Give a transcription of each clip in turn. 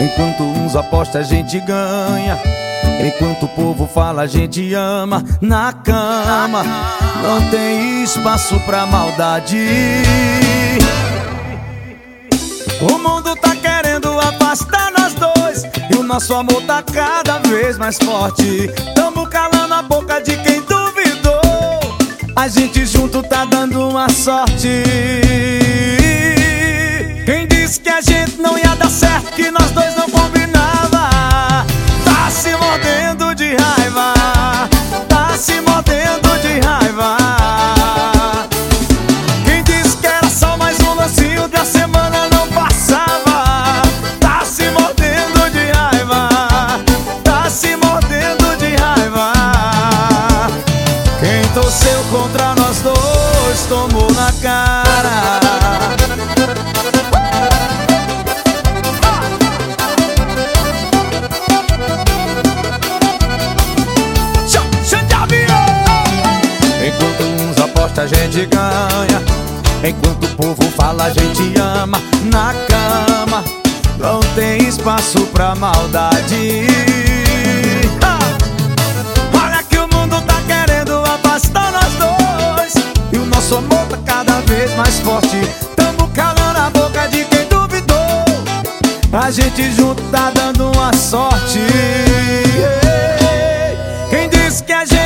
Enquanto uns apostam, a gente ganha. Enquanto o povo fala, a gente ama. Na cama, não tem espaço pra maldade. O mundo tá querendo afastar nós dois. Nosso amor tá cada vez mais forte. Tamo calando a boca de quem duvidou. A gente junto tá dando uma sorte. Quem disse que a gente não ia dar certo, que nós dois não combinava, apostam, a gente ganha. Enquanto o povo fala, a gente ama. Na cama, não tem espaço pra maldade. Ah! Olha que o mundo tá querendo afastar nós dois. E o nosso amor tá cada vez mais forte. Tamo calando a boca de quem duvidou. A gente junto tá dando uma sorte. Quem disse que a gente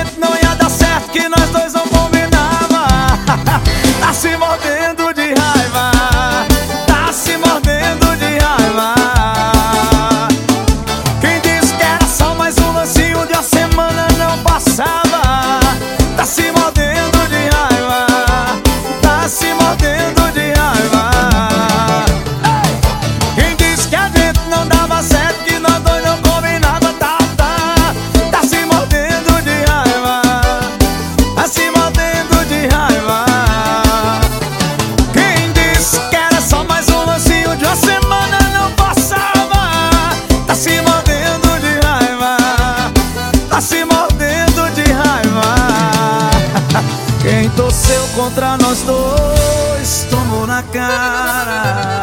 se mordendo de raiva. Quem torceu contra nós dois tomou na cara.